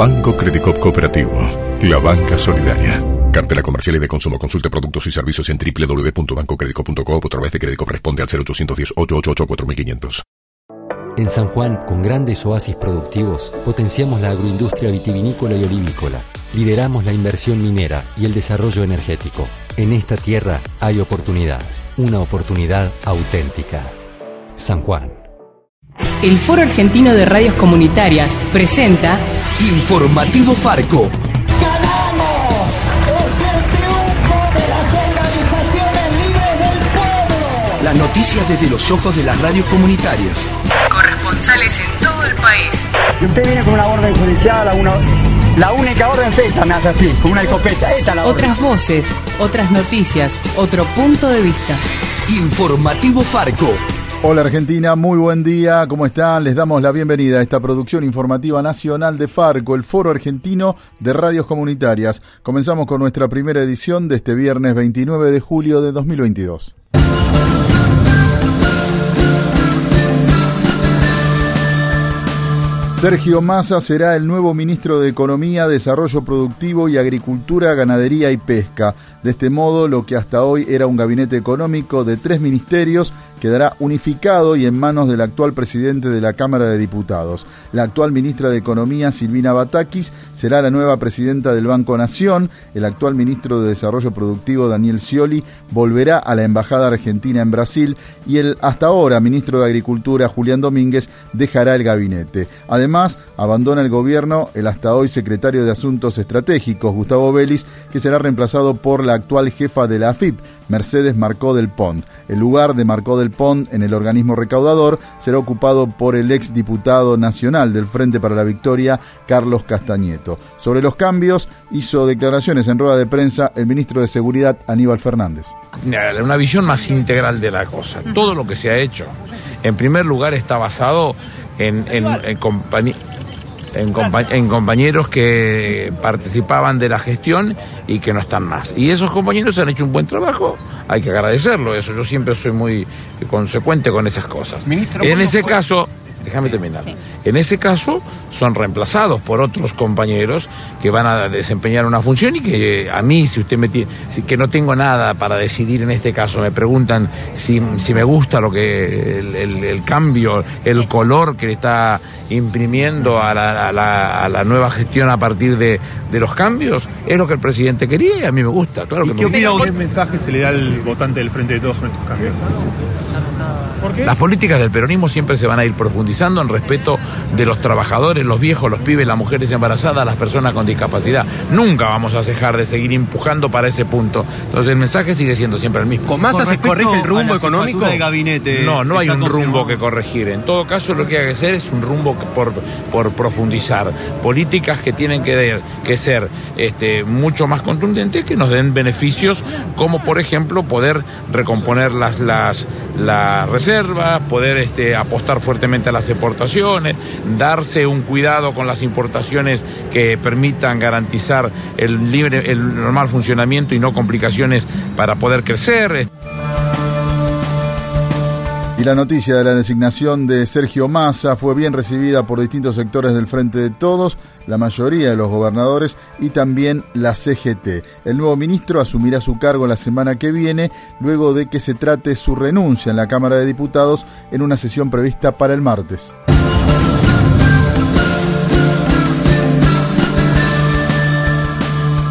Banco Credicop Cooperativo, la banca solidaria. Cartela comercial y de consumo. Consulte productos y servicios en www.bancocredico.com o a través de crédito responde al 0810-888-4500. En San Juan, con grandes oasis productivos, potenciamos la agroindustria vitivinícola y olivícola. Lideramos la inversión minera y el desarrollo energético. En esta tierra hay oportunidad, una oportunidad auténtica. San Juan. El Foro Argentino de Radios Comunitarias presenta Informativo Farco. ¡Ganamos! ¡Es el triunfo de las organizaciones libres del pueblo! Las noticias desde los ojos de las radios comunitarias. Corresponsales en todo el país. Y usted viene con una orden judicial, una, la única orden es esta, me hace así, con una escopeta. Esta la Otras voces, otras noticias, otro punto de vista. Informativo Farco. Hola Argentina, muy buen día, ¿cómo están? Les damos la bienvenida a esta producción informativa nacional de Farco, el Foro Argentino de Radios Comunitarias. Comenzamos con nuestra primera edición de este viernes 29 de julio de 2022. Sergio Massa será el nuevo ministro de Economía, Desarrollo Productivo y Agricultura, Ganadería y Pesca. De este modo, lo que hasta hoy era un gabinete económico de tres ministerios quedará unificado y en manos del actual presidente de la Cámara de Diputados. La actual ministra de Economía, Silvina Batakis, será la nueva presidenta del Banco Nación. El actual ministro de Desarrollo Productivo, Daniel Scioli, volverá a la Embajada Argentina en Brasil y el hasta ahora ministro de Agricultura, Julián Domínguez, dejará el gabinete. Además, abandona el gobierno el hasta hoy secretario de Asuntos Estratégicos, Gustavo Vélez, que será reemplazado por la actual jefa de la AFIP, Mercedes Marcó del Pont. El lugar de Marcó del Pont en el organismo recaudador será ocupado por el ex diputado nacional del Frente para la Victoria, Carlos Castañeto. Sobre los cambios, hizo declaraciones en rueda de prensa el ministro de Seguridad, Aníbal Fernández. Una visión más integral de la cosa. Todo lo que se ha hecho, en primer lugar, está basado en, en, en en, en, compañeros que participaban de la gestión y que no están más. Y esos compañeros han hecho un buen trabajo, hay que agradecerlo, eso yo siempre soy muy consecuente con esas cosas. en ese caso, déjame terminar, en ese caso son reemplazados por otros compañeros que van a desempeñar una función y que a mí, si usted me tiene, que no tengo nada para decidir en este caso, me preguntan si, si me gusta lo que el, el cambio, el color que le está imprimiendo a la, a, la, a la, nueva gestión a partir de, de, los cambios, es lo que el presidente quería y a mí me gusta. Claro que ¿Y qué opina ¿Qué mensaje se le da al votante del Frente de Todos con estos cambios? Las políticas del peronismo siempre se van a ir profundizando en respeto de los trabajadores, los viejos, los pibes, las mujeres embarazadas, las personas con discapacidad. Nunca vamos a cejar de seguir empujando para ese punto. Entonces el mensaje sigue siendo siempre el mismo. ¿Con Massa se corrige el rumbo económico? De gabinete no, no hay un rumbo que corregir. En todo caso lo que hay que hacer es un rumbo por, por profundizar. Políticas que tienen que, que ser este, mucho más contundentes, que nos den beneficios, como por ejemplo poder recomponer las, las, las reservas, poder este, apostar fuertemente a las exportaciones, darse un cuidado con las importaciones que permitan garantizar el libre, el normal funcionamiento y no complicaciones para poder crecer. Y la noticia de la designación de Sergio Massa fue bien recibida por distintos sectores del Frente de Todos, la mayoría de los gobernadores y también la CGT. El nuevo ministro asumirá su cargo la semana que viene, luego de que se trate su renuncia en la Cámara de Diputados en una sesión prevista para el martes.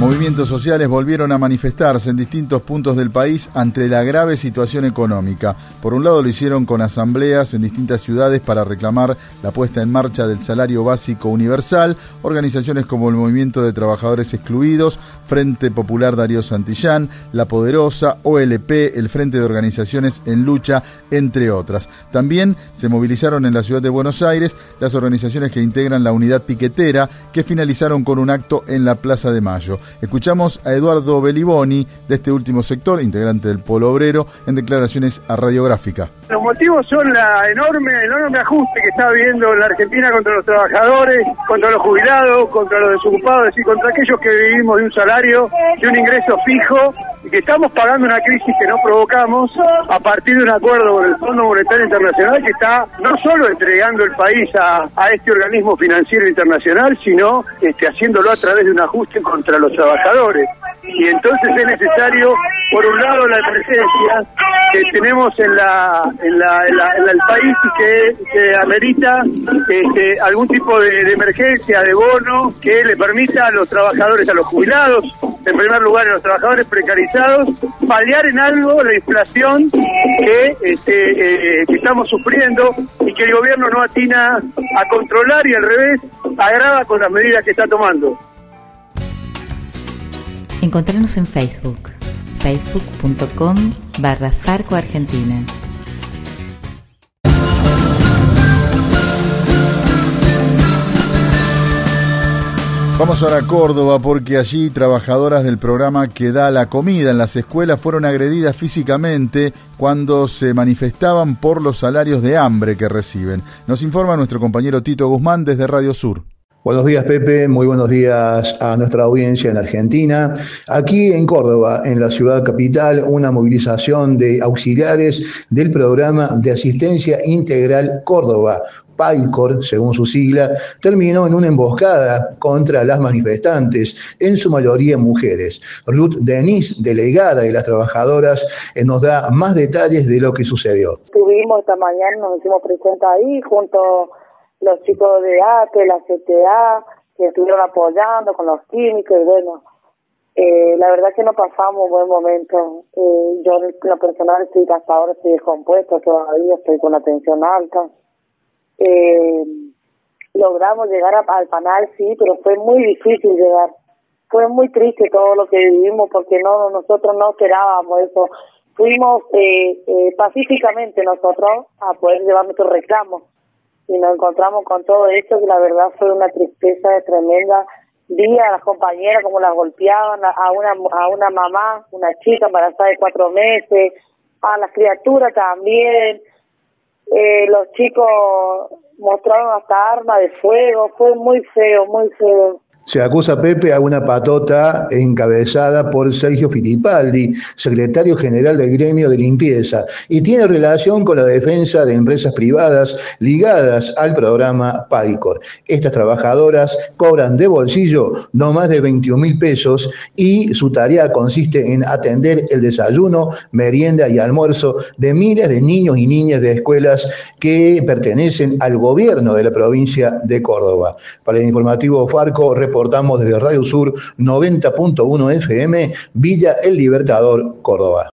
Movimientos sociales volvieron a manifestarse en distintos puntos del país ante la grave situación económica. Por un lado lo hicieron con asambleas en distintas ciudades para reclamar la puesta en marcha del salario básico universal, organizaciones como el Movimiento de Trabajadores Excluidos, Frente Popular Darío Santillán, La Poderosa, OLP, el Frente de Organizaciones en Lucha, entre otras. También se movilizaron en la ciudad de Buenos Aires las organizaciones que integran la unidad piquetera, que finalizaron con un acto en la Plaza de Mayo. Escuchamos a Eduardo Beliboni, de este último sector, integrante del Polo Obrero, en declaraciones a Radiográfica. Los motivos son la enorme, el enorme ajuste que está habiendo la Argentina contra los trabajadores, contra los jubilados, contra los desocupados, y contra aquellos que vivimos de un salario, de un ingreso fijo, que estamos pagando una crisis que no provocamos a partir de un acuerdo con el Fondo Monetario Internacional que está no solo entregando el país a, a este organismo financiero internacional, sino este, haciéndolo a través de un ajuste contra los trabajadores. Y entonces es necesario, por un lado, la emergencia que tenemos en la en, la, en, la, en el país y que, que amerita este, algún tipo de, de, emergencia, de bono, que le permita a los trabajadores, a los jubilados, en primer lugar a los trabajadores precarizados, paliar en algo la inflación que, este, eh, que estamos sufriendo y que el gobierno no atina a controlar y al revés agrava con las medidas que está tomando. Encontrarnos en Facebook, facebook.com barra Farco Argentina. Vamos ahora a Córdoba porque allí trabajadoras del programa que da la comida en las escuelas fueron agredidas físicamente cuando se manifestaban por los salarios de hambre que reciben. Nos informa nuestro compañero Tito Guzmán desde Radio Sur. Buenos días Pepe, muy buenos días a nuestra audiencia en Argentina. Aquí en Córdoba, en la ciudad capital, una movilización de auxiliares del programa de asistencia integral Córdoba, PAICOR, según su sigla, terminó en una emboscada contra las manifestantes, en su mayoría mujeres. Ruth Denis, delegada de las trabajadoras, eh, nos da más detalles de lo que sucedió. Estuvimos esta mañana, nos hicimos presentes ahí junto los chicos de ATE, la CTA, que estuvieron apoyando con los químicos y bueno, eh, la verdad que no pasamos un buen momento. Eh, yo en lo personal estoy hasta ahora estoy descompuesta todavía, estoy con la tensión alta. Eh, logramos llegar al panal, sí, pero fue muy difícil llegar. Fue muy triste todo lo que vivimos porque no nosotros no esperábamos eso. Fuimos eh, eh, pacíficamente nosotros a poder llevar nuestros reclamos y nos encontramos con todo esto que la verdad fue una tristeza tremenda. Vi a las compañeras como las golpeaban, a una, a una mamá, una chica embarazada de cuatro meses, a las criaturas también. Eh, los chicos mostraron hasta arma de fuego, fue muy feo, muy feo. Se acusa a Pepe a una patota encabezada por Sergio Fittipaldi, secretario general del gremio de limpieza, y tiene relación con la defensa de empresas privadas ligadas al programa PAICOR. Estas trabajadoras cobran de bolsillo no más de 21 mil pesos y su tarea consiste en atender el desayuno, merienda y almuerzo de miles de niños y niñas de escuelas que pertenecen al gobierno de la provincia de Córdoba. Para el informativo Farco, reportamos desde Radio Sur 90.1 FM, Villa El Libertador, Córdoba.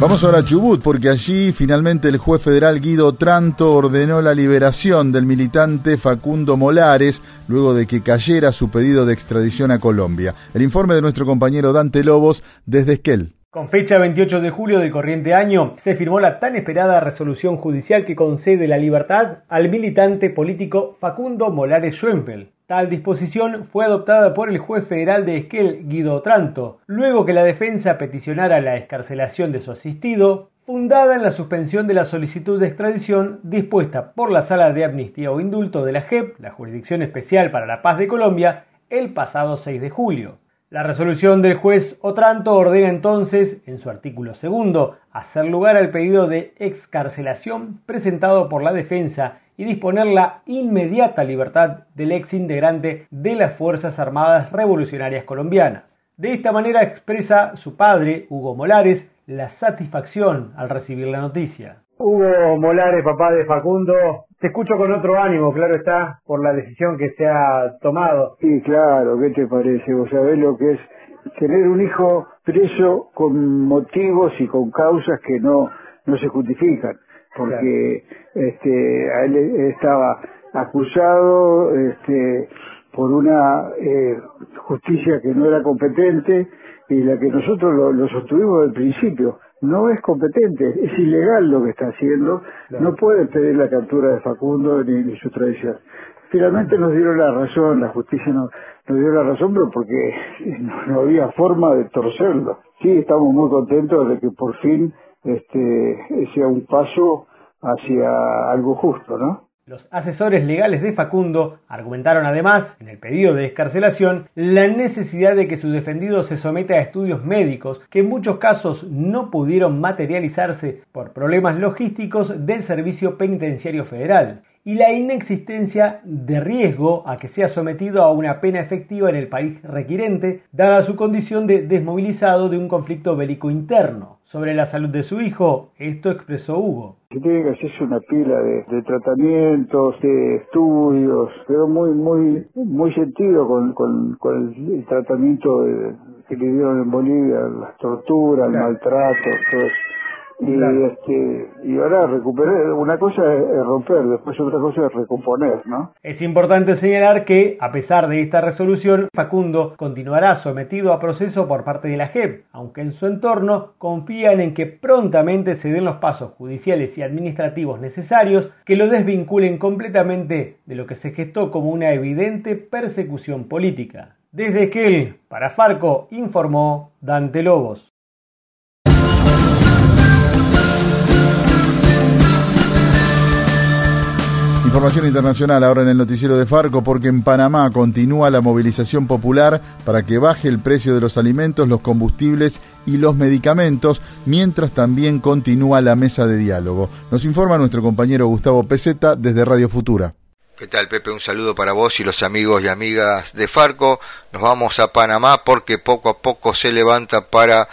Vamos ahora a Chubut porque allí finalmente el juez federal Guido Tranto ordenó la liberación del militante Facundo Molares luego de que cayera su pedido de extradición a Colombia. El informe de nuestro compañero Dante Lobos desde Esquel. Con fecha 28 de julio del corriente año, se firmó la tan esperada resolución judicial que concede la libertad al militante político Facundo Molares Schwempel. Tal disposición fue adoptada por el juez federal de Esquel, Guido Otranto, luego que la defensa peticionara la escarcelación de su asistido, fundada en la suspensión de la solicitud de extradición dispuesta por la Sala de Amnistía o Indulto de la JEP, la Jurisdicción Especial para la Paz de Colombia, el pasado 6 de julio. La resolución del juez Otranto ordena entonces, en su artículo segundo, hacer lugar al pedido de excarcelación presentado por la defensa y disponer la inmediata libertad del ex integrante de las Fuerzas Armadas Revolucionarias Colombianas. De esta manera expresa su padre, Hugo Molares, la satisfacción al recibir la noticia. Hugo Molares, papá de Facundo, Te escucho con otro ánimo, claro está, por la decisión que se ha tomado. Sí, claro, ¿qué te parece? Vos sabés lo que es tener un hijo preso con motivos y con causas que no, no se justifican, porque este, a él estaba acusado este, por una eh, justicia que no era competente y la que nosotros lo, lo sostuvimos desde el principio no es competente, es ilegal lo que está haciendo, no puede pedir la captura de Facundo ni, su tradición. Finalmente nos dieron la razón, la justicia nos, nos dio la razón, pero porque no, había forma de torcerlo. Sí, estamos muy contentos de que por fin este sea un paso hacia algo justo, ¿no? Los asesores legales de Facundo argumentaron además, en el pedido de descarcelación, la necesidad de que su defendido se someta a estudios médicos que en muchos casos no pudieron materializarse por problemas logísticos del Servicio Penitenciario Federal y la inexistencia de riesgo a que sea sometido a una pena efectiva en el país requirente, dada su condición de desmovilizado de un conflicto bélico interno. Sobre la salud de su hijo, esto expresó Hugo. Que tiene que hacerse una pila de, tratamientos, de estudios, pero muy, muy, muy sentido con, con, el, tratamiento que le dieron en Bolivia, las torturas, el maltrato, todo eso. Y, este, y ahora recuperar, una cosa es romper, después otra cosa es recomponer, ¿no? Es importante señalar que, a pesar de esta resolución, Facundo continuará sometido a proceso por parte de la JEP, aunque en su entorno confían en que prontamente se den los pasos judiciales y administrativos necesarios que lo desvinculen completamente de lo que se gestó como una evidente persecución política. Desde Esquel, para Farco, informó Dante Lobos. Información internacional ahora en el noticiero de Farco porque en Panamá continúa la movilización popular para que baje el precio de los alimentos, los combustibles y los medicamentos, mientras también continúa la mesa de diálogo. Nos informa nuestro compañero Gustavo Peseta desde Radio Futura. ¿Qué tal, Pepe? Un saludo para vos y los amigos y amigas de Farco. Nos vamos a Panamá porque poco a poco se levanta para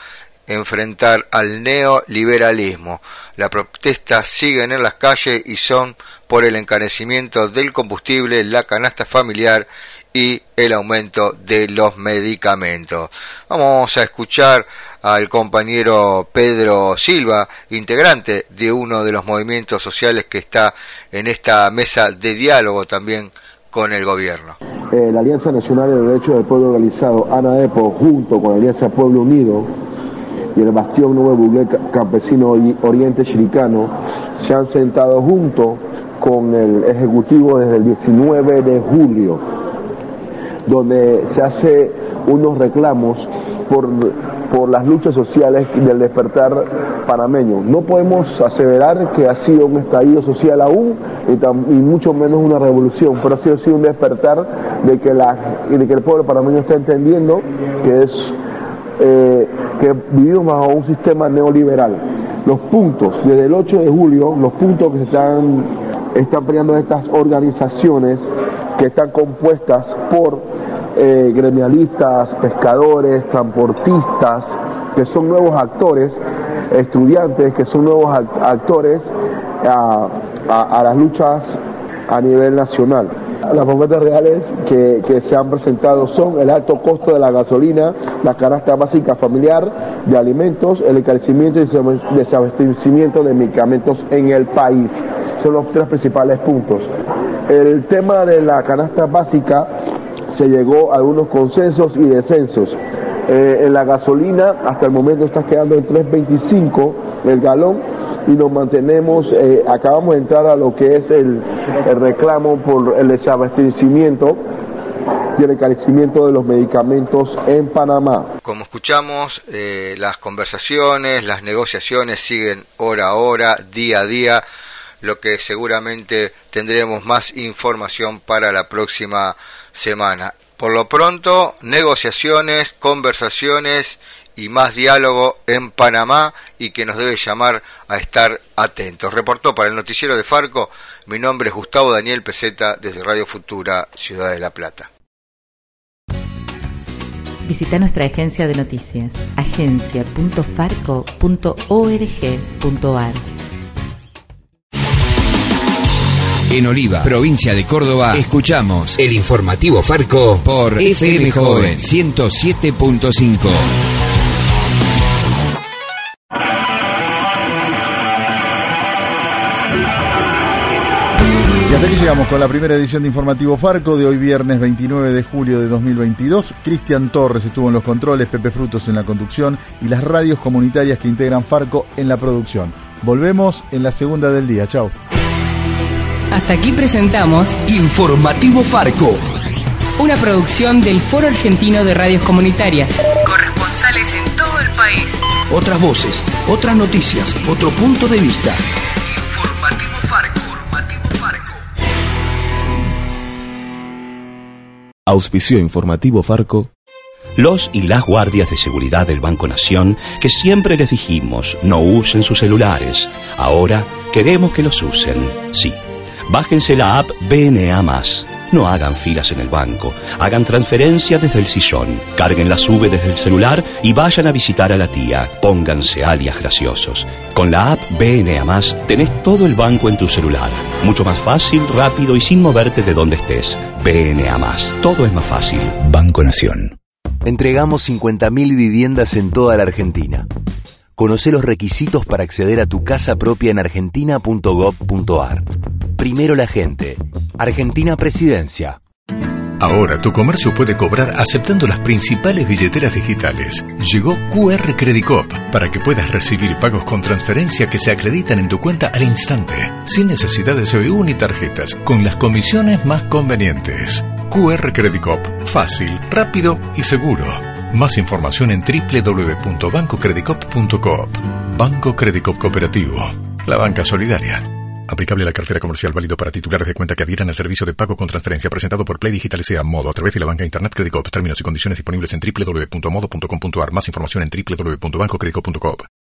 enfrentar al neoliberalismo. Las protestas siguen en las calles y son por el encarecimiento del combustible, la canasta familiar y el aumento de los medicamentos. Vamos a escuchar al compañero Pedro Silva, integrante de uno de los movimientos sociales que está en esta mesa de diálogo también con el gobierno. Eh, la Alianza Nacional de Derechos del Pueblo Organizado, ANAEPO, junto con la Alianza Pueblo Unido, y el Bastión Nuevo Buglé Campesino Oriente Chiricano se han sentado juntos con el Ejecutivo desde el 19 de julio, donde se hace unos reclamos por, por las luchas sociales del despertar panameño. No podemos aseverar que ha sido un estallido social aún y, mucho menos una revolución, pero ha sido, sido un despertar de que, la, de que el pueblo panameño está entendiendo que es eh, que vivimos bajo un sistema neoliberal. Los puntos, desde el 8 de julio, los puntos que se están, están peleando estas organizaciones que están compuestas por eh, gremialistas, pescadores, transportistas, que son nuevos actores, estudiantes, que son nuevos actores a las luchas a nivel nacional. Las propuestas reales que, se han presentado son el alto costo de la gasolina, la canasta básica familiar de alimentos, el encarecimiento y desabastecimiento de medicamentos en el país. Son los tres principales puntos. El tema de la canasta básica se llegó a algunos consensos y descensos. Eh, en la gasolina hasta el momento está quedando en 3.25 el galón y nos mantenemos, eh, acabamos de entrar a lo que es el, reclamo por el desabastecimiento y el encarecimiento de los medicamentos en Panamá. Como escuchamos, eh, las conversaciones, las negociaciones siguen hora a hora, día a día, lo que seguramente tendremos más información para la próxima semana. Por lo pronto, negociaciones, conversaciones y más diálogo en Panamá y que nos debe llamar a estar atentos. Reportó para el noticiero de Farco, mi nombre es Gustavo Daniel Peseta desde Radio Futura, Ciudad de La Plata. Visita nuestra agencia de noticias, agencia.farco.org.ar. En Oliva, provincia de Córdoba, escuchamos el informativo Farco por FM Joven 107.5. Y hasta aquí llegamos con la primera edición de Informativo Farco de hoy viernes 29 de julio de 2022. Cristian Torres estuvo en los controles, Pepe Frutos en la conducción y las radios comunitarias que integran Farco en la producción. Volvemos en la segunda del día. Chao. Hasta aquí presentamos Informativo Farco. una producción del Foro Argentino de Radios Comunitarias. Corresponsales en todo el país. Otras voces, otras noticias, otro punto de vista. Auspicio informativo Farco. Los y las guardias de seguridad del Banco Nación, que siempre les dijimos no usen sus celulares, ahora queremos que los usen. Sí, bájense la app BNA. No hagan filas en el banco, hagan transferencias desde el sillón, carguen la sube desde el celular y vayan a visitar a la tía. Pónganse alias graciosos. Con la app BNA tenés todo el banco en tu celular. Mucho más fácil, rápido y sin moverte de donde estés. BNA Todo es más fácil. Banco Nación. Entregamos 50.000 viviendas en toda la Argentina. Conoce los requisitos para acceder a tu casa propia en argentina.gov.ar. Primero la gente. Argentina Presidencia. Ahora tu comercio puede cobrar aceptando las principales billeteras digitales. Llegó QR Credit Cop para que puedas recibir pagos con transferencia que se acreditan en tu cuenta al instante, sin necesidad de CBU ni tarjetas, con las comisiones más convenientes. QR Credit Cop, fácil, rápido y seguro. Más información en www.bancocreditcop.coop. Banco Credit Cop Cooperativo. La banca solidaria. Aplicable a la cartera comercial válido para titulares de cuenta que adhieran al servicio de pago con transferencia presentado por Play Digital sea Modo a través de la banca Internet Credit Cop. Términos y condiciones disponibles en www.modo.com.ar. Más información en www.bancocreditcop.coop.